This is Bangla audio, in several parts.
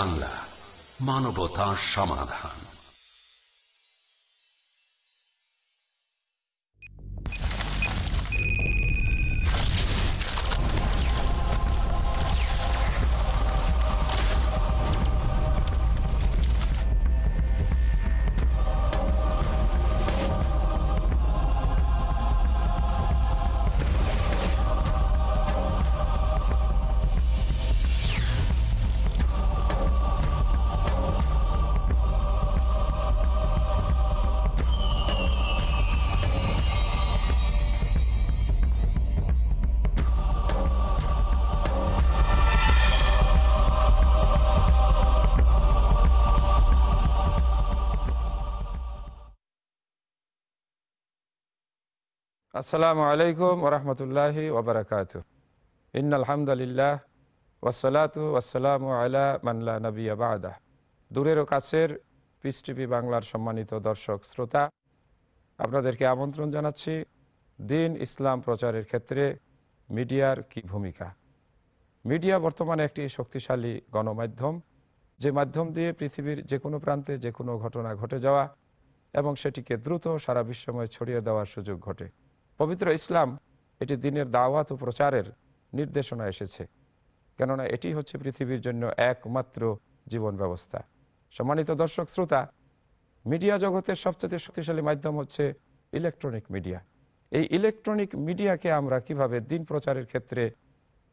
বাংলা মানবতা সমাধান। আসসালামু আলাইকুম ওরহমতুল্লাহি ওবরাকাত ইন আলহামদুলিল্লাহ ওয়াসালাতু আলা মানলা নবী আবাদা দূরের ও কাছের পিস টিভি বাংলার সম্মানিত দর্শক, শ্রোতা, আপনাদেরকে আমন্ত্রণ জানাচ্ছি দিন ইসলাম প্রচারের ক্ষেত্রে মিডিয়ার কি ভূমিকা? মিডিয়া বর্তমানে একটি শক্তিশালী গণমাধ্যম, যে মাধ্যম দিয়ে পৃথিবীর যে কোনো প্রান্তে যে কোনো ঘটনা ঘটে যাওয়া এবং সেটিকে দ্রুত সারা বিশ্বময় ছড়িয়ে দেওয়ার সুযোগ ঘটে। পবিত্র ইসলাম এটি দিনের দাওয়াত ও প্রচারের নির্দেশনা এসেছে। কেননা এটি হচ্ছে পৃথিবীর জন্য একমাত্র জীবন ব্যবস্থা। সম্মানিত দর্শক শ্রোতা, মিডিয়া জগতের সবচেয়ে শক্তিশালী মাধ্যম হচ্ছে ইলেকট্রনিক মিডিয়া। এই ইলেকট্রনিক মিডিয়াকে আমরা কীভাবে দিন প্রচারের ক্ষেত্রে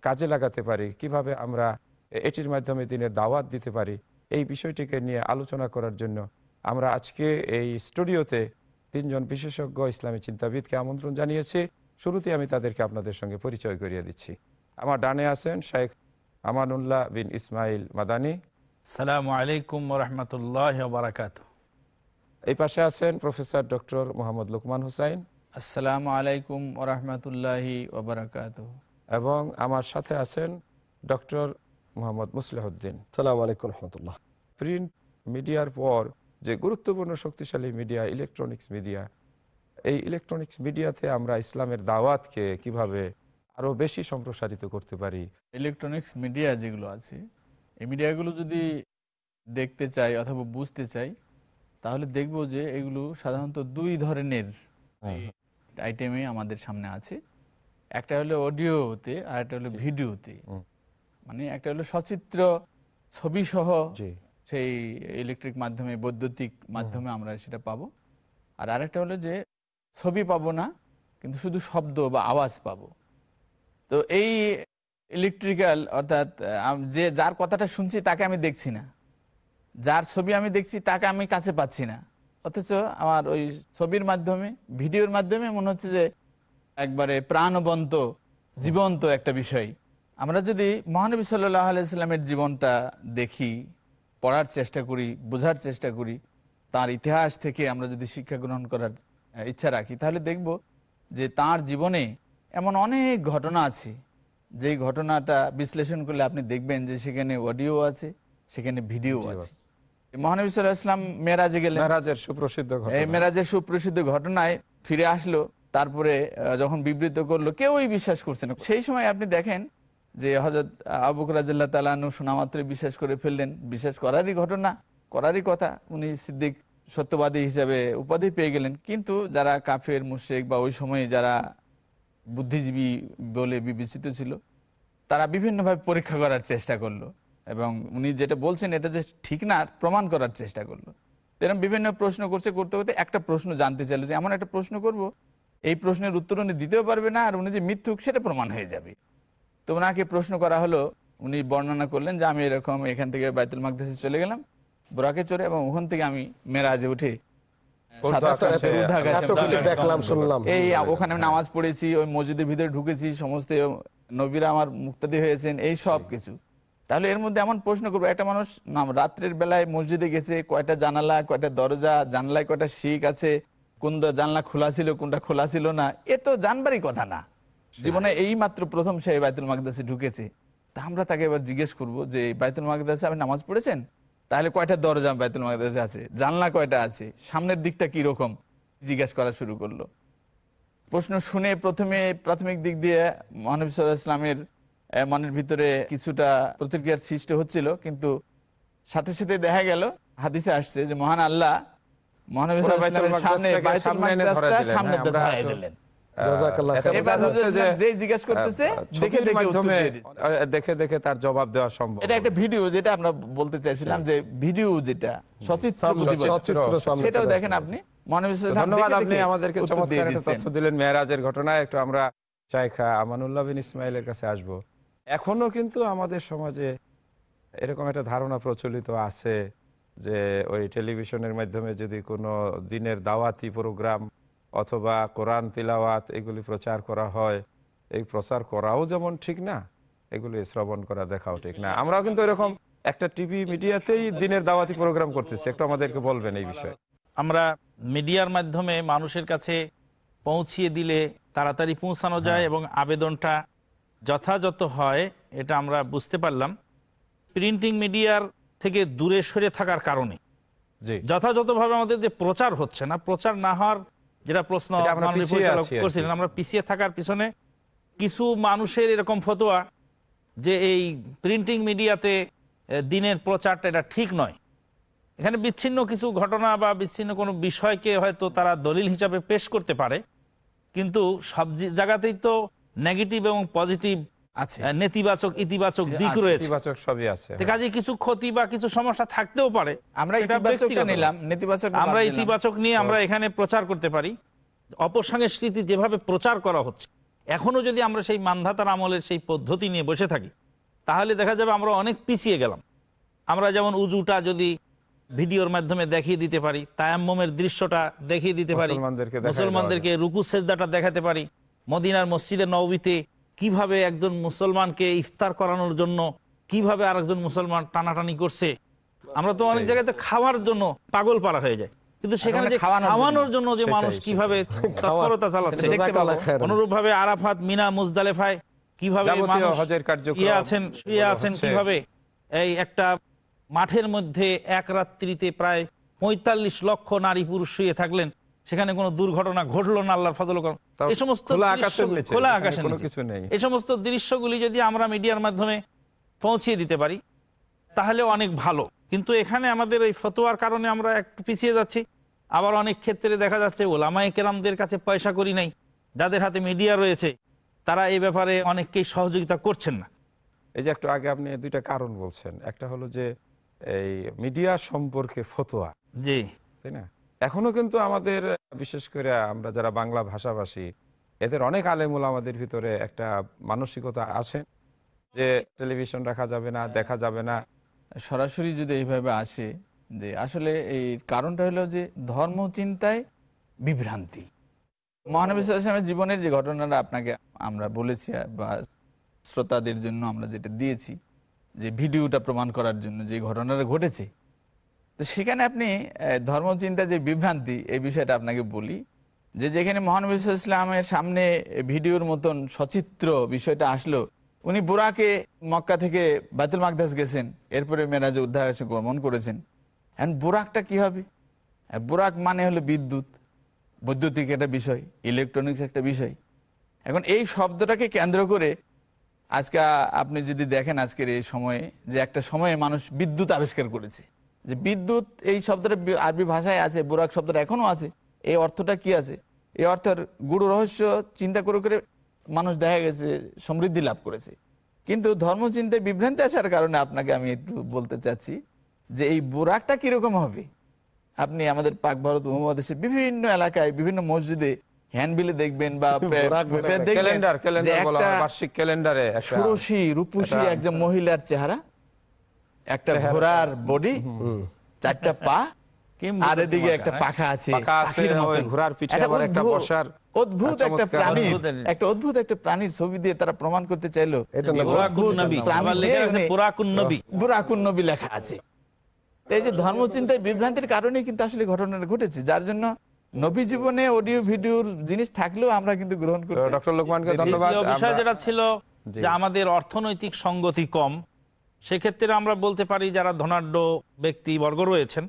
কাজে লাগাতে পারি, কীভাবে আমরা এটির মাধ্যমে দিনের দাওয়াত দিতে পারি, এই বিষয়টিকে নিয়ে আলোচনা করার জন্য আমরা আজকে এই স্টুডিওতে তিনজন বিশেষজ্ঞ ইসলামী চিন্তাবিদকে আমন্ত্রণ জানিয়েছি। শুরুতে আমি তাদেরকে আপনাদের সঙ্গে পরিচয় করিয়ে দিচ্ছি। আমার ডানে আছেন শেখ আমানুল্লাহ বিন ইসমাইল মাদানী। সালামু আলাইকুম রহমতুল্লাহ বারাকাত এই পাশে আছেন প্রফেসর ডক্টর মোহাম্মদ লুকমান হুসাইন। আসসালামু আলাইকুম ওরহমতুল্লাহি ওবরাকাত এবং আমার সাথে আছেন ডক্টর মোহাম্মদ মুসলিহদ্দিন। সালাম আলাইকুম রহমতুল্লাহ। প্রিন্ট মিডিয়ার পর যে গুরুত্বপূর্ণ শক্তিশালী মিডিয়া ইলেকট্রনিক্স মিডিয়া এই ইলেকট্রনিক্স মিডিয়াতে আমরা ইসলামের দাওয়াতকে কীভাবে আরও বেশি সম্প্রসারিত করতে পারি? ইলেকট্রনিক্স মিডিয়া যেগুলো আছে এই মিডিয়াগুলো যদি দেখতে চাই অথবা বুঝতে চাই তাহলে দেখব যে এগুলো সাধারণত দুই ধরনের আইটেমে আমাদের সামনে আছে। একটা হলো অডিওতে আর একটা হলো ভিডিওতে। মানে একটা হলো সচিত্র ছবি সহ সেই ইলেকট্রিক মাধ্যমে বৈদ্যুতিক মাধ্যমে আমরা সেটা পাবো। আর আরেকটা হলো যে ছবি পাবো না কিন্তু শুধু শব্দ বা আওয়াজ পাবো। তো এই ইলেকট্রিক্যাল অর্থাৎ যে যার কথাটা শুনছি তাকে আমি দেখছি না। যার ছবি আমি দেখছি তাকে আমি কাছে পাচ্ছি না। অথচ আমার ওই ছবির মাধ্যমে ভিডিওর মাধ্যমে মনে হচ্ছে যে একবারে প্রাণবন্ত জীবন্ত একটা বিষয়। আমরা যদি মহানবী সাল্লাহ আলাইস্লামের জীবনটা দেখি পড়ার চেষ্টা করি বোঝার চেষ্টা করি তার ইতিহাস থেকে আমরা যদি শিক্ষা গ্রহণ করার ইচ্ছা রাখি তাহলে দেখব যে তার জীবনে এমন অনেক ঘটনা আছে। যেই ঘটনাটা বিশ্লেষণ করলে আপনি দেখবেন যে সেখানে অডিও আছে সেখানে ভিডিও আছে। মহানবী সাল্লাহ ইসলাম মেরাজে গেলেন। মেরাজের সুপ্রসিদ্ধ এই মেরাজের সুপ্রসিদ্ধ ঘটনায় ফিরে আসলো তারপরে যখন বিবৃত করল কেউই বিশ্বাস করছে না। সেই সময় আপনি দেখেন যে হজরত আবু রাজিল্লা তালানু শোনামাত্র বিশ্বাস করে ফেললেন। বিশ্বাস করারই ঘটনা, করারই কথা। উনি সিদ্দিক সত্যবাদী হিসাবে উপাধি পেয়ে গেলেন। কিন্তু যারা কাফের মুশেক বা ওই সময়ে যারা বুদ্ধিজীবী বলে বিবেচিত ছিল, তারা বিভিন্নভাবে পরীক্ষা করার চেষ্টা করল এবং উনি যেটা বলছেন, এটা যে ঠিক না প্রমাণ করার চেষ্টা করল। এরকম বিভিন্ন প্রশ্ন করছে করতে করতে একটা প্রশ্ন জানতে চাইলো যে, এমন একটা প্রশ্ন করব, এই প্রশ্নের উত্তর উনি দিতেও পারবে না, আর উনি যে মিথ্যুক, সেটা প্রমাণ হয়ে যাবে। তো ওনাকে প্রশ্ন করা হলো উনি বর্ণনা করলেন যে আমি এরকম এখান থেকে বাইতুল মাকদেশে চলে গেলাম বোরাকে চড়ে এবং ওখান থেকে আমি মেরাজে উঠে এই ওখানে নামাজ পড়েছি ওই মসজিদের ভিতরে ঢুকেছি সমস্ত নবীরা আমার মুক্তাদি হয়েছেন এই সব কিছু। তাহলে এর মধ্যে এমন প্রশ্ন করব একটা মানুষ রাত্রের বেলায় মসজিদে গেছে কয়টা জানালা কয়টা দরজা জানলায় কয়টা শিখ আছে কোন জানলা খোলা ছিল কোনটা খোলা ছিল না এ তো জানবারই কথা না। জীবনে এই মাত্র প্রথম সে বাইতুল মাকদাসে ঢুকেছে তা আমরা তাকে এবার জিজ্ঞেস করব যে বাইতুল মাকদাসে আপনি নামাজ পড়েছেন? তাহলে কয়টা দরজা বাইতুল মাকদাসে আছে? জানলা কয়টা আছে? সামনের দিকটা কি রকম? জিজ্ঞেস করা শুরু করল। প্রশ্ন শুনে প্রথমে প্রাথমিক দিক দিয়ে মহানবী সাল্লাহ ইসলামের মনের ভিতরে কিছুটা প্রতিক্রিয়ার সৃষ্টি হচ্ছিল কিন্তু সাথে সাথে দেখা গেল হাদিসে আসছে যে মহান আল্লাহ মহানবী সামনে সামনে দিলেন। সামনে আমরা ধরায় তো- দিলেন জাযাকাল্লাহ আহ, খাইর। এতে এবার বোঝা যাচ্ছে হুজুর যে, যেই জিজ্ঞেস করতেছে আহ, দেখে দেখে উত্তর মাধ্যমে, দিয়ে দিচ্ছে। আহ, দেখে দেখে তার জবাব দেওয়া সম্ভব এটা একটা ভিডিও যেটা আমরা বলতে চাইছিলাম যে ভিডিও যেটা সচিত্র সামনে- প্রতিবেদন। সচিত্র সামনে সেটাও দেখেন আপনি মহানবী সাল্লাল্লাহু আলাইহি ধন্যবাদ আপনি আমাদেরকে চমৎকার তথ্য দিলেন মেয়েরাজের ঘটনায় একটু আমরা শাইখা আমানুল্লাহ বিন ইসমাইলের কাছে আসব এখনও কিন্তু আমাদের সমাজে এরকম একটা ধারণা প্রচলিত আছে যে ওই টেলিভিশনের মাধ্যমে যদি কোনো দিনের দাওয়াতি প্রোগ্রাম অথবা কোরআন তিলাওয়াত এগুলি প্রচার করা হয়। এই প্রচার করাও যেমন ঠিক না এগুলি শ্রবণ করা দেখাও ঠিক না। আমরাও কিন্তু এরকম একটা টিভি মিডিয়াতেই দিনের দাওয়াতি প্রোগ্রাম করতেছি। একটু আমাদেরকে বলবেন এই বিষয়ে। আমরা মিডিয়ার মাধ্যমে মানুষের কাছে পৌঁছিয়ে দিলে তাড়াতাড়ি পৌঁছানো যায় এবং আবেদনটা যথাযথ হয় এটা আমরা বুঝতে পারলাম। প্রিন্টিং মিডিয়ার থেকে দূরে সরে থাকার কারণে যথাযথভাবে আমাদের যে প্রচার হচ্ছে না প্রচার না হওয়ার যেটা প্রশ্ন। করছিলেন আমরা পিছিয়ে থাকার পিছনে কিছু মানুষের এরকম ফতোয়া যে এই প্রিন্টিং মিডিয়াতে দিনের প্রচারটা এটা ঠিক নয় এখানে বিচ্ছিন্ন কিছু ঘটনা বা বিচ্ছিন্ন কোনো বিষয়কে হয়তো তারা দলিল হিসাবে পেশ করতে পারে কিন্তু সব জায়গাতেই তো নেগেটিভ এবং পজিটিভ নেতিবাচক ইতিবাচক দিক রয়েছে। সবই আছে কাজে কিছু ক্ষতি বা কিছু সমস্যা থাকতেও পারে আমরা। নিলাম নেতিবাচক আমরা ইতিবাচক নিয়ে আমরা এখানে প্রচার করতে পারি। অপসংস্কৃতি যেভাবে প্রচার করা হচ্ছে এখনও যদি আমরা সেই মানধাতার আমলের সেই পদ্ধতি নিয়ে বসে থাকি তাহলে দেখা যাবে আমরা অনেক পিছিয়ে গেলাম। আমরা যেমন উজুটা যদি ভিডিওর মাধ্যমে দেখিয়ে দিতে পারি তায়াম্মমের দৃশ্যটা দেখিয়ে দিতে পারি মুসলমানদেরকে রুকু সেজদাটা দেখাতে পারি মদিনার মসজিদের নবীতে কীভাবে একজন মুসলমানকে ইফতার করানোর জন্য কীভাবে আরেকজন মুসলমান টানাটানি করছে? আমরা তো অনেক সেই। জায়গাতে খাওয়ার জন্য পাগল পারা হয়ে যায় কিন্তু সেখানে খাওয়ানোর জন্য। যে মানুষ কীভাবে তৎপরতা চালাচ্ছে। অনুরূপ ভাবে আরাফাত মিনা মুজদালেফায় কীভাবে ইয়ে আছেন শুয়ে আছেন কীভাবে? এই একটা মাঠের মধ্যে এক রাত্রিতে প্রায় পঁয়তাল্লিশ লক্ষ নারী পুরুষ শুয়ে থাকলেন। সেখানে কোনো দুর্ঘটনা ঘটলো না আল্লাহর ফজল এই সমস্ত খোলা নেই। এই সমস্ত দৃশ্যগুলি যদি আমরা মিডিয়ার মাধ্যমে পৌঁছিয়ে দিতে পারি তাহলে অনেক ভালো। কিন্তু এখানে আমাদের এই ফতোয়ার কারণে আমরা একটু পিছিয়ে যাচ্ছি। আবার অনেক ক্ষেত্রে দেখা যাচ্ছে ওলামাই কেরামদের কাছে পয়সা করি নাই যাদের হাতে মিডিয়া রয়েছে তারা এই ব্যাপারে অনেককেই সহযোগিতা করছেন না। এই যে একটু আগে আপনি দুইটা কারণ বলছেন। একটা হলো যে এই মিডিয়া সম্পর্কে ফতোয়া। জি। তাই না? এখনও কিন্তু আমাদের, বিশেষ করে আমরা যারা বাংলা ভাষাভাষী, এদের অনেক আলেমুল আমাদের ভিতরে একটা মানসিকতা আছে যে টেলিভিশন রাখা যাবে না, দেখা যাবে না। সরাসরি যদি এইভাবে আসে, যে আসলে এই কারণটা হলো যে ধর্ম চিন্তায় বিভ্রান্তি। মহানবী জীবনের যে ঘটনাটা আপনাকে আমরা বলেছি বা শ্রোতাদের জন্য আমরা যেটা দিয়েছি, যে ভিডিওটা প্রমাণ করার জন্য যে ঘটনাটা ঘটেছে তো সেখানে আপনি ধর্মচিন্তা যে বিভ্রান্তি, এই বিষয়টা আপনাকে বলি যে যেখানে মহানবী ইসলামের সামনে ভিডিওর মতন সচিত্র বিষয়টা আসলো, উনি বুরাকে মক্কা থেকে বাতুল মাকদাস গেছেন, এরপরে মেরাজে উদ্ধার গমন করেছেন। এখন বুরাকটা কি হবে? বুরাক মানে হলো বিদ্যুৎ, বৈদ্যুতিক একটা বিষয়, ইলেকট্রনিক্স একটা বিষয়। এখন এই শব্দটাকে কেন্দ্র করে আজকে আপনি যদি দেখেন আজকের এই সময়ে, যে একটা সময়ে মানুষ বিদ্যুৎ আবিষ্কার করেছে। যে বিদ্যুৎ এই শব্দটা আরবি ভাষায় আছে বুরাক শব্দটা এখনও আছে। এই অর্থটা কি আছে? এই অর্থের গুরু রহস্য চিন্তা করে করে মানুষ দেখা গেছে সমৃদ্ধি লাভ করেছে। কিন্তু ধর্মচিন্তায় বিভ্রান্তি আসার কারণে আপনাকে আমি একটু বলতে চাচ্ছি যে এই বুরাকটা কীরকম হবে? আপনি আমাদের পাক ভারত উপমহাদেশের বিভিন্ন এলাকায় বিভিন্ন মসজিদে হ্যান্ডবিলে দেখবেন বা ষোড়শী রূপসী একজন মহিলার চেহারা। একটা ঘোড়ার বডি চারটা পা আর এদিকে একটা? পাখা আছে পাখা আছে, পাখির ওই মতন। ঘোড়ার পিঠে আবার একটা বসার অদ্ভুত একটা প্রাণীর একটা- একটা অদ্ভুত একটা প্রাণীর ছবি দিয়ে তারা প্রমাণ করতে চাইলো এটা যে বুরাকুন অদ্ভুত নবী, লেখা আছে উনি- বুরাকুন নবী। বুরাকুন নবী লেখা আছে তো এই যে ধর্মচিন্তায় বিভ্রান্তির কারণে কিন্তু আসলে ঘটনাটা ঘটেছে যার জন্য নবী জীবনে অডিও ভিডিওর জিনিস থাকলেও আমরা কিন্তু গ্রহণ করি ডক্টর লোকমানকে ধন্যবাদ বিষয় যেটা ছিল। যে আমাদের অর্থনৈতিক সঙ্গতি কম সেক্ষেত্রে আমরা বলতে পারি যারা ধনাঢ্য ব্যক্তি বর্গ রয়েছেন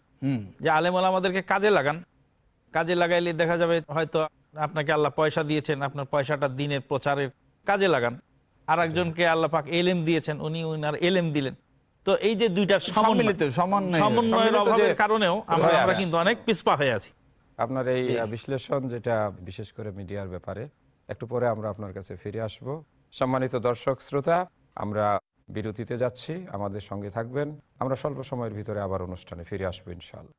যে আলেমল আমাদেরকে কাজে লাগান। কাজে লাগাইলে দেখা যাবে হয়তো আপনাকে আল্লাহ পয়সা দিয়েছেন আপনার পয়সাটা দিনের প্রচারের কাজে লাগান। আর একজনকে আল্লাহ পাক এলেম দিয়েছেন উনি উনার এলেম দিলেন। তো এই যে দুইটা সমন্বয়। সমন্বয়ের অভাবের কারণেও আমরা কিন্তু অনেক পিছপা হয়ে আছি। আপনার এই বিশ্লেষণ যেটা বিশেষ করে মিডিয়ার ব্যাপারে একটু পরে আমরা আপনার কাছে ফিরে আসব। সম্মানিত দর্শক শ্রোতা আমরা বিরতিতে যাচ্ছি, আমাদের সঙ্গে থাকবেন। আমরা স্বল্প সময়ের ভিতরে আবার অনুষ্ঠানে ফিরে আসব ইনশাল্লাহ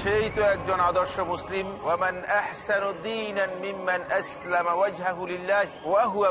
সেই তো একজন আদর্শ মুসলিম। ওয়ামান ওয়া হুয়া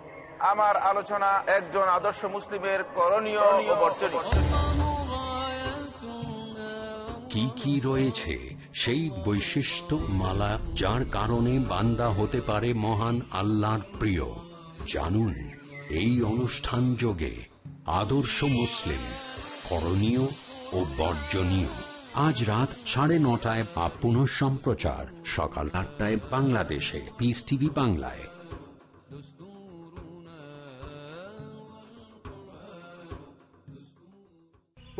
আমার আলোচনা একজন আদর্শ মুসলিমের করণীয় বর্জনীয়। কি কি রয়েছে সেই বৈশিষ্ট্য মালা যার কারণে বান্দা হতে পারে মহান আল্লাহর প্রিয়? জানুন, এই অনুষ্ঠান যোগে আদর্শ মুসলিম, করণীয় ও বর্জনীয়। আজ রাত সাড়ে নটায় বা পুনঃ সম্প্রচার, সকাল আটটায় বাংলাদেশে পিস টিভি বাংলায়।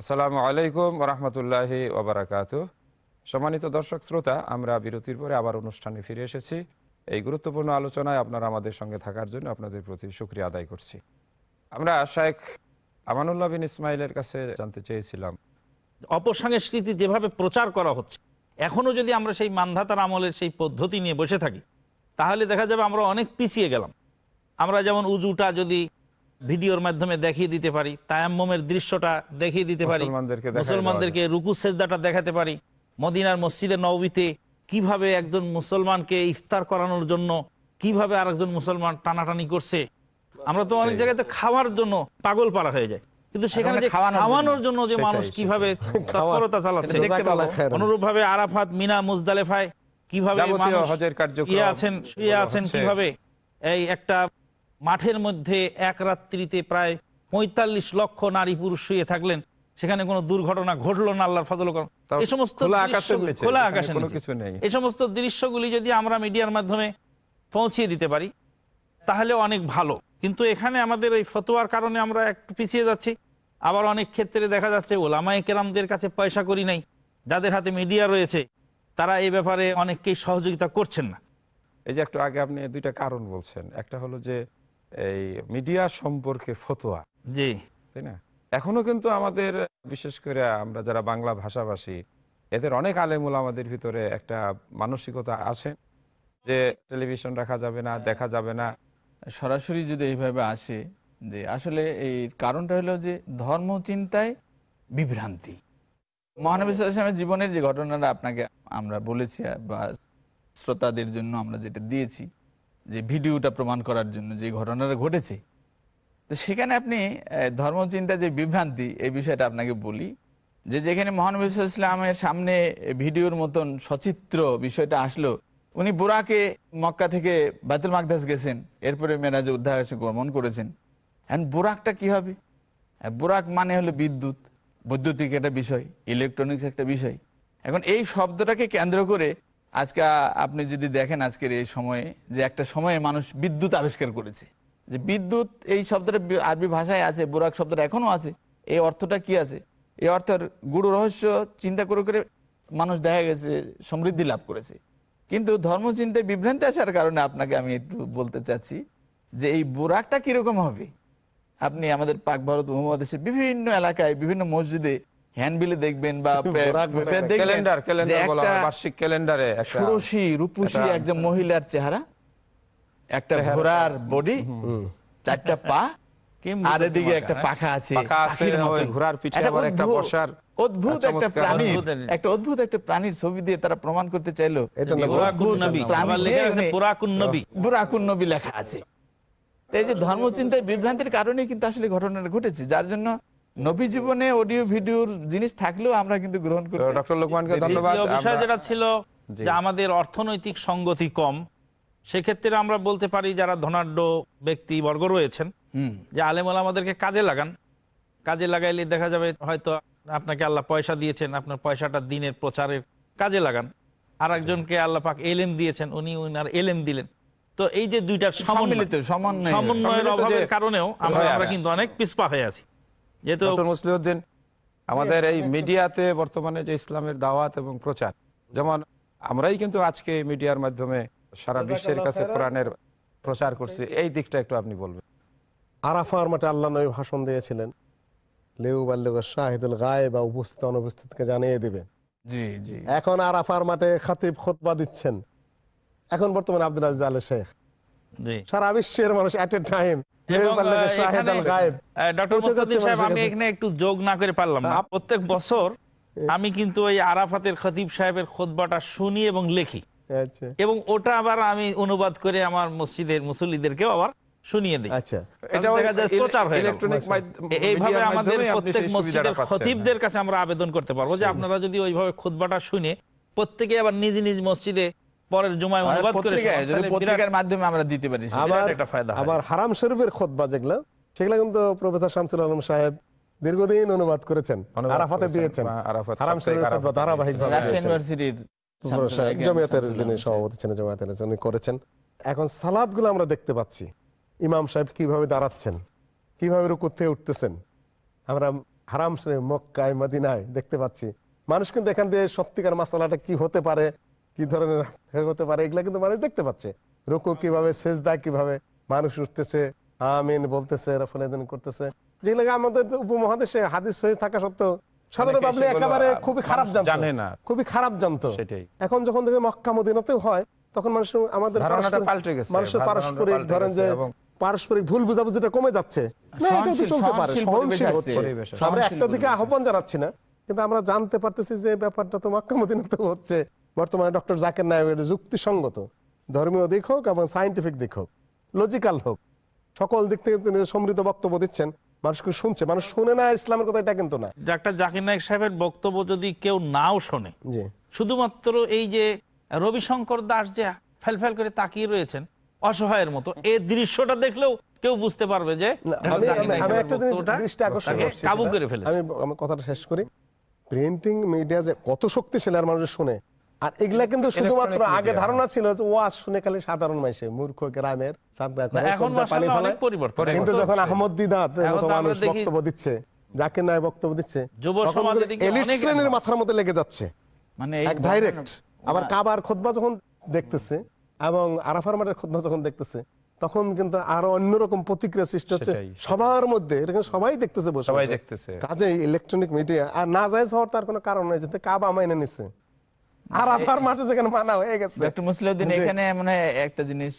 আসসালামু আলাইকুম রহমতুল্লাহি ওবরাকাত সম্মানিত দর্শক শ্রোতা, আমরা বিরতির পরে আবার অনুষ্ঠানে ফিরে এসেছি। এই গুরুত্বপূর্ণ আলোচনায় আপনারা আমাদের সঙ্গে থাকার জন্য আপনাদের প্রতি সুক্রিয়া আদায় করছি। আমরা শায়েখ আমানুল্লাহ বিন ইসমাইলের কাছে জানতে চেয়েছিলাম। অপসংস্কৃতি যেভাবে প্রচার করা হচ্ছে, এখনও যদি আমরা সেই মান্ধাতার আমলের সেই পদ্ধতি নিয়ে বসে থাকি, তাহলে দেখা যাবে আমরা অনেক পিছিয়ে গেলাম। আমরা যেমন উজুটা যদি ভিডিওর মাধ্যমে দেখিয়ে দিতে পারি তায়াম্মমের দৃশ্যটা দেখিয়ে দিতে পারি মুসলমানদেরকে রুকু সেজদাটা দেখাতে পারি মদিনার মসজিদে নবীতে কীভাবে একজন মুসলমানকে ইফতার করানোর জন্য কীভাবে আরেকজন মুসলমান টানাটানি করছে। আমরা তো অনেক জায়গায় তো খাওয়ার জন্য পাগল পাড়া হয়ে যায় কিন্তু সেখানে খাওয়ানোর জন্য। যে মানুষ কীভাবে তৎপরতা চালাচ্ছে। অনুরূপ ভাবে আরাফাত মিনা মুজদালেফায় কীভাবে ইয়ে আছেন শুয়ে আছেন কীভাবে? এই একটা মাঠের মধ্যে এক রাত্রিতে প্রায় পঁয়তাল্লিশ লক্ষ নারী পুরুষ শুয়ে থাকলেন। সেখানে কোনো দুর্ঘটনা ঘটলো না আল্লাহর ফজল এই সমস্ত খোলা নেই। এই সমস্ত দৃশ্যগুলি যদি আমরা মিডিয়ার মাধ্যমে পৌঁছিয়ে দিতে পারি তাহলে অনেক ভালো। কিন্তু এখানে আমাদের এই ফতোয়ার কারণে আমরা একটু পিছিয়ে যাচ্ছি। আবার অনেক ক্ষেত্রে দেখা যাচ্ছে ওলামাই কেরামদের কাছে পয়সা করি নাই। যাদের হাতে মিডিয়া রয়েছে তারা এই ব্যাপারে অনেককেই সহযোগিতা করছেন না। এই যে একটু আগে আপনি দুইটা কারণ বলছেন। একটা হলো যে এই মিডিয়া সম্পর্কে ফতোয়া। জি। তাই না? এখনও কিন্তু আমাদের বিশেষ করে আমরা যারা বাংলা ভাষাভাষী এদের অনেক আলেমুল আমাদের ভিতরে একটা মানসিকতা আছে যে টেলিভিশন রাখা যাবে না দেখা যাবে না। সরাসরি যদি এইভাবে আসে যে আসলে এই কারণটা হলো যে ধর্ম চিন্তায় বিভ্রান্তি। মহানবী জীবনের যে ঘটনাটা আপনাকে আমরা বলেছি বা শ্রোতাদের জন্য আমরা যেটা দিয়েছি যে ভিডিওটা প্রমাণ করার জন্য যে ঘটনাটা ঘটেছে তো সেখানে আপনি ধর্মচিন্তা যে বিভ্রান্তি এই বিষয়টা আপনাকে বলি যে যেখানে মহানবী ইসলামের সামনে ভিডিওর মতন সচিত্র বিষয়টা আসলো উনি বুরাকে মক্কা থেকে বাতুল মাকদাস গেছেন এরপরে মেরাজে উদ্ধার গমন করেছেন। এখন বুরাকটা কি হবে? হ্যাঁ, বুরাক মানে হলো বিদ্যুৎ বৈদ্যুতিক একটা বিষয় ইলেকট্রনিক্স একটা বিষয়। এখন এই শব্দটাকে কেন্দ্র করে আজকে আপনি যদি দেখেন আজকের এই সময়ে, যে একটা সময়ে মানুষ বিদ্যুৎ আবিষ্কার করেছে। যে বিদ্যুৎ এই শব্দটা আরবি ভাষায় আছে, বুরাক শব্দটা এখনও আছে। এই অর্থটা কি আছে? এই অর্থের গুরু রহস্য চিন্তা করে করে মানুষ দেখা গেছে, সমৃদ্ধি লাভ করেছে। কিন্তু ধর্মচিন্তায় বিভ্রান্তি আসার কারণে আপনাকে আমি একটু বলতে চাচ্ছি যে এই বোরাকটা কীরকম হবে? আপনি আমাদের পাক ভারত উপমহাদেশের বিভিন্ন এলাকায়, বিভিন্ন মসজিদে হ্যান্ডবিলে দেখবেন বা ক্যালেন্ডার ক্যালেন্ডার বলা হয় বার্ষিক ক্যালেন্ডারে ষোড়শী রূপসী একজন মহিলার চেহারা একটা ঘোড়ার বডি চারটা পা আর এদিকে একটা হ্যাঁ? পাখা আছে পাখা আছে, পাখির ওই মতন। ঘোড়ার পিঠে আবার একটা অদ্ভুত- বসার অদ্ভুত একটা। প্রাণীর একটা- অদ্ভুত একটা প্রাণীর ছবি দিয়ে তারা প্রমাণ করতে চাইলো বুরাকুন নবী, প্রাণী লেখা আছে এই যে ধর্মচিন্তায় বিভ্রান্তির কারণে কিন্তু আসলে ঘটনাটা ঘটেছে যার জন্য নবী জীবনে অডিও ভিডিওর জিনিস থাকলেও আমরা কিন্তু গ্রহণ করি ডক্টর লোকমানকে ধন্যবাদ। বিষয় যেটা ছিল যে আমাদের অর্থনৈতিক সঙ্গতি কম সেক্ষেত্রে আমরা বলতে পারি যারা ধনাঢ্য ব্যক্তিবর্গ রয়েছেন যে আলেমুল আমাদেরকে কাজে লাগান। কাজে লাগাইলে দেখা যাবে হয়তো আপনাকে আল্লাহ পয়সা দিয়েছেন আপনার পয়সাটা দিনের প্রচারের কাজে লাগান। আর একজনকে আল্লাহ পাক এলেম দিয়েছেন উনি উনার এলেম দিলেন। তো এই যে দুইটার সমন্বয় সমন্বয় সমন্বয়ের অভাবের কারণেও আমরা। কিন্তু অনেক পিছপা হয়ে আছি। যেহেতু মুসলিউদ্দিন আমাদের এই মিডিয়াতে বর্তমানে যে ইসলামের দাওয়াত এবং প্রচার যেমন আমরাই কিন্তু আজকে মিডিয়ার মাধ্যমে সারা বিশ্বের কাছে কোরআনের প্রচার করছি এই দিকটা একটু আপনি বলবেন। আরাফার মাঠে আল্লাহ নবী ভাষণ দিয়েছিলেন। লেউ বাল্লেগ শাহিদুল গায়ে বা উপস্থিত অনুপস্থিতকে জানিয়ে দিবে। জি জি। এখন আরাফার মাঠে খাতিব খোতবা দিচ্ছেন। এখন বর্তমানে আব্দুল আজিজ আল শেখ। সারা বিশ্বের মানুষ এট এ টাইম আমি এখানে একটু যোগ না করে পারলাম না। প্রত্যেক বছর আমি কিন্তু ওই আরাফাতের খতিব সাহেবের খোদবাটা শুনি এবং লিখি। আচ্ছা। এবং ওটা আবার আমি অনুবাদ করে আমার মসজিদের মুসল্লিদেরকেও আবার শুনিয়ে দিই। আচ্ছা। হয়ে এ- এইভাবে আমাদের প্রত্যেক মসজিদের খতিবদের কাছে আমরা আবেদন করতে পারব যে আপনারা যদি ওইভাবে খুতবাটা শুনে প্রত্যেকে আবার নিজ নিজ মসজিদে পরের জুমায় অনুবাদ করে যদি পত্রিকার মাধ্যমে আমরা দিতে পারি আবার একটা ফায়দা আবার হারাম শরীফের খোদবা যেগুলো সেগুলো কিন্তু প্রফেসর শামসুল আলম সাহেব দীর্ঘদিন অনুবাদ করেছেন আরাফাতে দিয়েছেন। হারাম শরীফের খোদবা আরাফাতে ধারাবাহিক রাজশাহী ইউনিভার্সিটির জমিয়াতের যিনি সভাপতি ছিলেন জমায়াতের উনি করেছেন এখন সালাদগুলো আমরা দেখতে পাচ্ছি। ইমাম সাহেব কীভাবে দাঁড়াচ্ছেন কীভাবে রুকুর থেকে উঠতেছেন আমরা হারাম শরীফ মক্কায় মদিনায় দেখতে পাচ্ছি। মানুষ কিন্তু এখান দিয়ে সত্যিকার মাসালাটা কি হতে পারে কি ধরনের হতে পারে এগুলা কিন্তু মানুষ দেখতে পাচ্ছে রুকু কীভাবে সেজদা কীভাবে মানুষ উঠতেছে আমিন বলতেছে রফলেদিন করতেছে যেগুলো আমাদের উপমহাদেশে হাদিস হয়ে থাকা সত্ত্বেও সাধারণ পাবলিক একেবারে খুবই খারাপ জানে না। খুবই খারাপ জানতো সেটাই। এখন যখন থেকে মক্কা মদিনাতেও হয় তখন মানুষ আমাদের পারস্পরিক- মানুষের পারস্পরিক ধরেন যে পারস্পরিক ভুল বুঝাবুঝিটা কমে যাচ্ছে না, এটা তো চলতে পারে, সহনশীল সহনশীল হচ্ছে। আসছে। পরিবেশ আসছে। আমরা একটা দিকে আহ্বান জানাচ্ছি না কিন্তু আমরা জানতে পারতেছি যে ব্যাপারটা তো মক্কা মদিনাতেও হচ্ছে বর্তমানে ডক্টর জাকের নায়ক এটা যুক্তিসঙ্গত ধর্মীয় দিক হোক এবং সাইন্টিফিক দিক হোক লজিক্যাল হোক সকল দিক থেকে তিনি সমৃদ্ধ বক্তব্য দিচ্ছেন মানুষকে শুনছে। মানুষ শুনে না ইসলামের কথা এটা কিন্তু না। ডাক্তার জাকির নায়ক সাহেবের বক্তব্য যদি কেউ নাও শোনে জি। শুধুমাত্র এই যে রবিশঙ্কর দাস যে ফেলফেল করে তাকিয়ে রয়েছেন অসহায়ের মতো এই দৃশ্যটা দেখলেও কেউ বুঝতে পারবে যে কাবু করে ফেলেছে। আমি কথাটা শেষ করি। প্রিন্টিং মিডিয়া যে কত শক্তিশালী আর মানুষ শুনে আর এগুলা কিন্তু শুধুমাত্র আগে ধারণা ছিল যে ওয়াজ শুনে খালি সাধারণ মাইসে মূর্খ গ্রামের কিন্তু যখন আহমদ দিদাত মানুষ বক্তব্য দিচ্ছে জাকির নায়ক বক্তব্য দিচ্ছে অনেক শ্রেণির মাথার মধ্যে লেগে যাচ্ছে। মানে এক ডাইরেক্ট আবার কাবার খোদবা যখন দেখতেছে এবং আরাফার মাঠের খোদবা যখন দেখতেছে তখন কিন্তু আরও অন্যরকম প্রতিক্রিয়া সৃষ্টি হচ্ছে। সবার মধ্যে। এটা কিন্তু সবাই দেখতেছে বসে সবাই দেখতেছে। কাজে ইলেকট্রনিক মিডিয়া আর না যায় হওয়ার তার কোনো কারণ নেই যেতে কাবা মাইনে নিচ্ছে আরাফার মাঠে যেখানে মানা হয়ে গেছে। ডক্টর মুসলিউদ্দিন এখানে মানে একটা জিনিস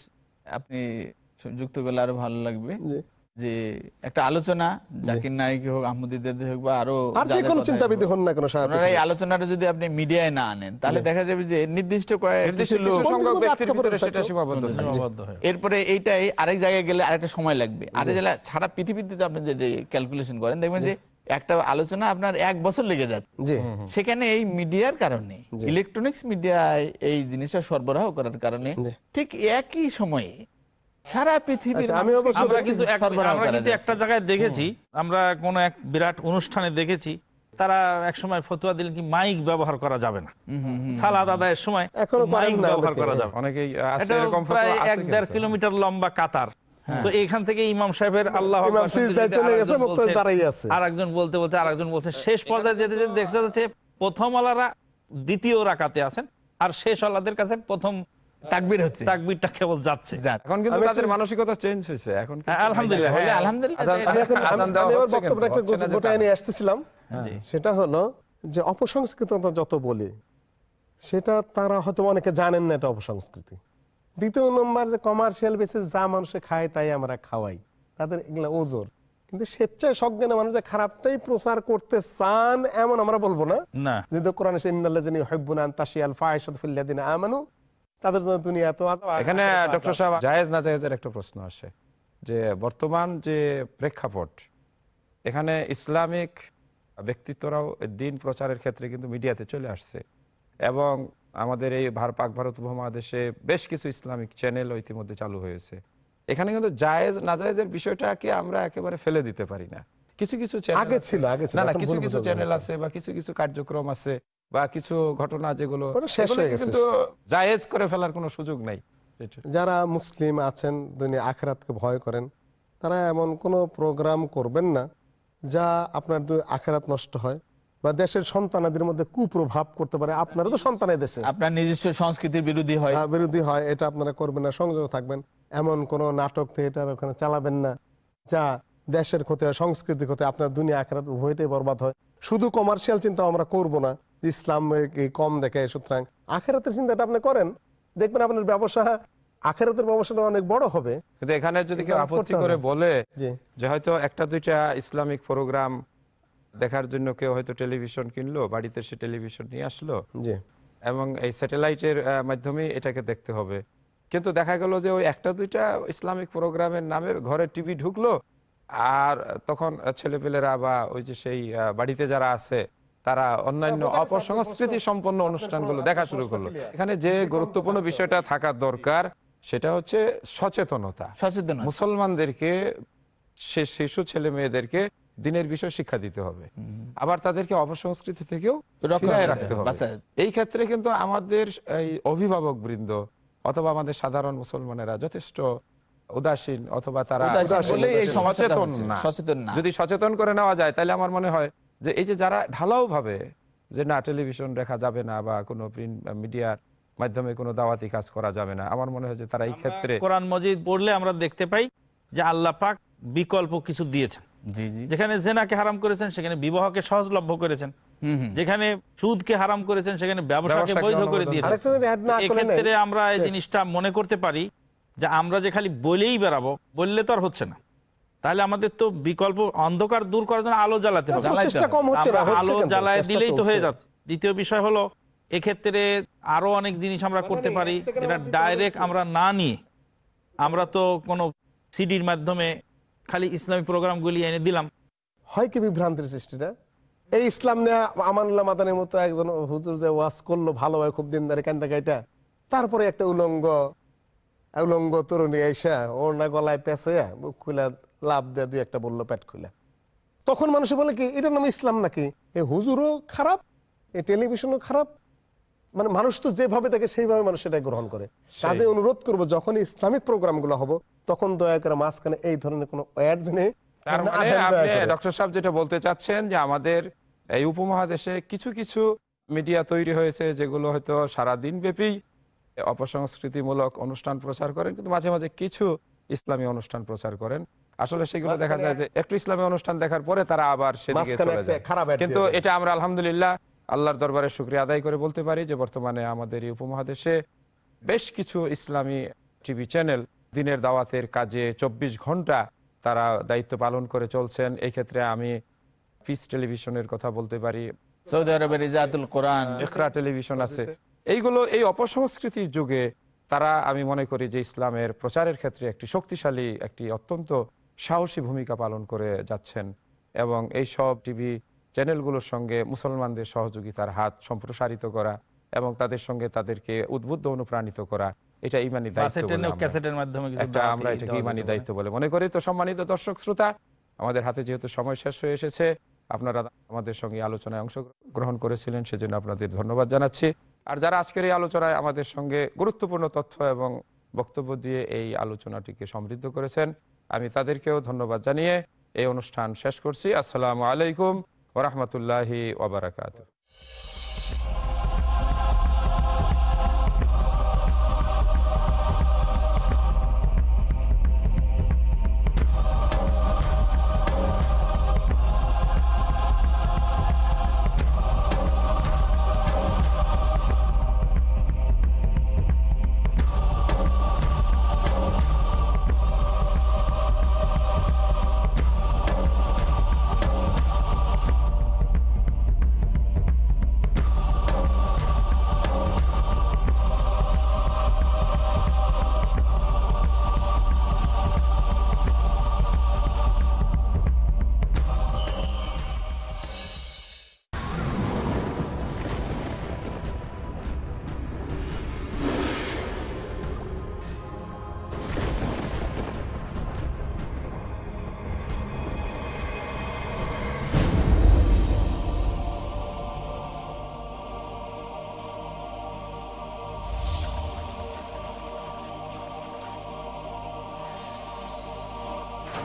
আপনি যুক্ত করলে আরও ভালো লাগবে। যে একটা আলোচনা জাকির নায়ক হোক আহমদিদের হোক বা আরও চিন্তাবিদ হন না কেন ওনারা এই আলোচনাটা যদি আপনি মিডিয়ায় না আনেন তাহলে দেখা যাবে যে নির্দিষ্ট হয়ে। এরপরে এইটাই আরেক জায়গায় গেলে আরেকটা সময় লাগবে। আরেক জায়গায় সারা পৃথিবীতে আপনি যদি ক্যালকুলেশন করেন দেখবেন যে একটা আলোচনা আপনার এক বছর লেগে যাচ্ছে। সেখানে এই মিডিয়ার কারণে ইলেকট্রনিক্স মিডিয়ায় এই জিনিসটা সরবরাহ করার কারণে ঠিক একই সময়ে সারা পৃথিবীর আচ্ছা, আমি আমরা কিন্তু একটা জায়গায় দেখেছি আমরা কোন এক বিরাট অনুষ্ঠানে দেখেছি তারা এক সময় ফতুয়া দিলেন কি মাইক ব্যবহার করা যাবে না। সালাদ আদায়ের সময় মাইক ব্যবহার করা যাবে। অনেকেই আছে এটা এরকম প্রায় এক দেড় কিলোমিটার লম্বা কাতার। তো এখান থেকে ইমাম সাহেবের আল্লাহ ইমাম চলে গেছে, মুক্তাদি আছে। আর বলতে বলতে আর একজন বলছে শেষ পর্যায়ে যেতে যেতে দেখা যাচ্ছে প্রথম আলারা দ্বিতীয় রাকাতে আছেন আর শেষ আল্লাদের কাছে প্রথম তাকবির হচ্ছে তাকবিরটা কেবল যাচ্ছে যাচ্ছে। এখন কিন্তু তাদের মানসিকতা চেঞ্জ হয়েছে এখন হ্যাঁ, আলহামদুলিল্লাহ হ্যাঁ। আমি আমার বক্তব্যটা একটা। নিয়ে আসতেছিলাম সেটা হলো যে অপসংস্কৃততা যত বলি সেটা তারা হয়তো অনেকে জানেন না এটা অপসংস্কৃতি দ্বিতীয় নম্বর যে কমার্শিয়াল বেসিস যা মানুষে খায় তাই আমরা খাওয়াই। তাদের এগুলা ওজোর। কিন্তু স্বেচ্ছায় সজ্ঞানে মানুষ যে খারাপটাই প্রচার করতে চান এমন আমরা বলব না। না। যদি কোরআন আমানু তাদের জন্য দুনিয়া তো এখানে ডক্টর সাহেব জায়েজ না জায়েজের একটা প্রশ্ন আসে যে বর্তমান যে প্রেক্ষাপট এখানে ইসলামিক ব্যক্তিত্বরাও দিন প্রচারের ক্ষেত্রে কিন্তু মিডিয়াতে চলে আসছে এবং আমাদের এই ভার পাক ভারত উপমহাদেশে বেশ কিছু ইসলামিক চ্যানেল ইতিমধ্যে চালু হয়েছে। এখানে কিন্তু জায়েজ নাজায়েজের বিষয়টাকে আমরা একেবারে ফেলে দিতে পারি না। কিছু কিছু আগে ছিল, আগে ছিল, না না কিছু কিছু চ্যানেল আছে বা কিছু কিছু কার্যক্রম আছে বা কিছু ঘটনা যেগুলো হয়ে। কিন্তু জায়েজ করে ফেলার কোনো সুযোগ নাই। যারা মুসলিম আছেন দুনিয়া আখেরাতকে ভয় করেন তারা এমন কোনো প্রোগ্রাম করবেন না যা আপনার আখেরাত নষ্ট হয়। বা দেশের সন্তানাদের মধ্যে কুপ্রভাব করতে পারে। আপনারা তো সন্তানের দেশে। আপনার নিজস্ব সংস্কৃতির বিরোধী হয়। বিরোধী হয় এটা আপনারা করবেন না সংযোগ থাকবেন। এমন কোন নাটক থিয়েটার ওখানে চালাবেন না যা দেশের ক্ষতি হয় সংস্কৃতি ক্ষতি আপনার দুনিয়া আখেরাত উভয়টাই বরবাদ হয়। শুধু কমার্শিয়াল চিন্তা আমরা করব না ইসলাম কম দেখে সুতরাং আখেরাতের চিন্তাটা আপনি করেন। দেখবেন আপনার ব্যবসা আখেরাতের ব্যবসাটা অনেক বড় হবে। কিন্তু এখানে যদি কেউ আপত্তি করে বলে যে হয়তো একটা দুইটা ইসলামিক প্রোগ্রাম দেখার জন্য কেউ হয়তো টেলিভিশন কিনলো বাড়িতে সে টেলিভিশন নিয়ে আসলো। এবং এই স্যাটেলাইটের মাধ্যমে এটাকে দেখতে হবে। কিন্তু দেখা গেল যে ওই একটা দুইটা ইসলামিক প্রোগ্রামের নামে ঘরে টিভি ঢুকলো আর তখন ছেলেপেলেরা বা ওই যে সেই বাড়িতে যারা আছে তারা অন্যান্য অপসংস্কৃতি সম্পন্ন অনুষ্ঠানগুলো দেখা শুরু করল। এখানে যে গুরুত্বপূর্ণ বিষয়টা থাকার দরকার সেটা হচ্ছে সচেতনতা। সচেতন মুসলমানদেরকে সে শিশু ছেলে মেয়েদেরকে দিনের বিষয় শিক্ষা দিতে হবে। আবার তাদেরকে অপসংস্কৃতি থেকেও রক্ষা ফিরায় করতে রাখতে হবে, এই ক্ষেত্রে কিন্তু আমাদের এই অভিভাবক বৃন্দ অথবা আমাদের সাধারণ মুসলমানেরা যথেষ্ট উদাসীন অথবা তারা সচেতন না। যদি সচেতন করে নেওয়া যায় তাহলে আমার মনে হয় যে এই যে যারা ঢালাও ভাবে যে না টেলিভিশন দেখা যাবে না বা কোনো প্রিন্ট মিডিয়ার মাধ্যমে কোনো দাওয়াতি কাজ করা যাবে না আমার মনে হয় যে তারা এই ক্ষেত্রে কোরআন মজিদ পড়লে আমরা দেখতে পাই যে আল্লাহ পাক বিকল্প কিছু দিয়েছেন। যেখানে জেনাকে হারাম করেছেন সেখানে বিবাহকে সহজলভ্য করেছেন। যেখানে সুদকে হারাম করেছেন সেখানে ব্যবসাকে বৈধ করে দিয়েছেন। এক্ষেত্রে আমরা এই জিনিসটা মনে করতে পারি যে আমরা যে খালি বলেই বেড়াবো বললে তো আর হচ্ছে না। তাহলে আমাদের তো বিকল্প অন্ধকার দূর করার জন্য আলো জ্বালাতে হবে। আলো জ্বালায় দিলেই তো হয়ে যাচ্ছে। দ্বিতীয় বিষয় হলো এক্ষেত্রে আরও অনেক জিনিস আমরা করতে পারি যেটা ডাইরেক্ট আমরা না নিয়ে আমরা তো কোনো সিডির মাধ্যমে খালি ইসলামিক প্রোগ্রামগুলি এনে দিলাম। হয় কি বিভ্রান্তির সৃষ্টিটা? এই ইসলাম নিয়ে আমানুল্লাহ মাদানের মতো একজন হুজুর যে ওয়াজ করল ভালো হয়, খুব দিন ধরে কান্দা গাইটা তারপরে একটা উলঙ্গ উলঙ্গ তরুণী এসা ওর না গলায় পেঁচে মুখ খুলে লাভ দেয়া দুই একটা বলল, পেট খুলে তখন মানুষে বলে কি, এটার নাম ইসলাম নাকি? এই হুজুরও খারাপ এই টেলিভিশনও খারাপ মানে মানুষ তো যেভাবে দেখে সেইভাবে মানুষ সেটাই গ্রহণ করে। কাজে অনুরোধ করব যখন ইসলামিক প্রোগ্রামগুলো হব তখন দয়া করে মাঝখানে এই ধরনের কোনো তার মানে আপনি ডক্টর সাহেব যেটা বলতে চাচ্ছেন যে আমাদের এই উপমহাদেশে কিছু কিছু মিডিয়া তৈরি হয়েছে যেগুলো হয়তো সারা দিন ব্যাপী অপসংস্কৃতিমূলক অনুষ্ঠান প্রচার করেন কিন্তু মাঝে মাঝে কিছু ইসলামী অনুষ্ঠান প্রচার করেন। আসলে সেগুলো দেখা যায় যে একটু ইসলামী অনুষ্ঠান দেখার পরে তারা আবার সেদিকে চলে যায়। খারাপ কিন্তু এটা আমরা আলহামদুলিল্লাহ আল্লাহর দরবারে শুক্রিয়া আদায় করে বলতে পারি যে বর্তমানে আমাদের এই উপমহাদেশে বেশ কিছু ইসলামী টিভি চ্যানেল দিনের দাওয়াতের কাজে চব্বিশ ঘণ্টা তারা দায়িত্ব পালন করে চলছেন। এই ক্ষেত্রে আমি পিস টেলিভিশনের কথা বলতে পারি। সৌদি আরবের ইজাতুল কোরআন। এখরা টেলিভিশন আছে। এইগুলো এই অপসংস্কৃতির যুগে তারা আমি মনে করি যে ইসলামের প্রচারের ক্ষেত্রে একটি শক্তিশালী একটি অত্যন্ত সাহসী ভূমিকা পালন করে যাচ্ছেন। এবং এই সব টিভি চ্যানেলগুলোর সঙ্গে মুসলমানদের সহযোগিতার হাত সম্প্রসারিত করা এবং তাদের সঙ্গে তাদেরকে উদ্বুদ্ধ অনুপ্রাণিত করা এটা ইমানি দায়িত্ব আমরা এটাকে ইমানি দায়িত্ব বলে। মনে করি তো সম্মানিত দর্শক শ্রোতা আমাদের হাতে যেহেতু সময় শেষ হয়ে এসেছে আপনারা আমাদের সঙ্গে আলোচনায় অংশগ্রহণ করেছিলেন সেজন্য আপনাদের ধন্যবাদ জানাচ্ছি। আর যারা আজকের এই আলোচনায় আমাদের সঙ্গে গুরুত্বপূর্ণ তথ্য এবং বক্তব্য দিয়ে এই আলোচনাটিকে সমৃদ্ধ করেছেন আমি তাদেরকেও ধন্যবাদ জানিয়ে এই অনুষ্ঠান শেষ করছি। আসসালামু আলাইকুম। ওরহমতুল্লাহি ওবরাকাত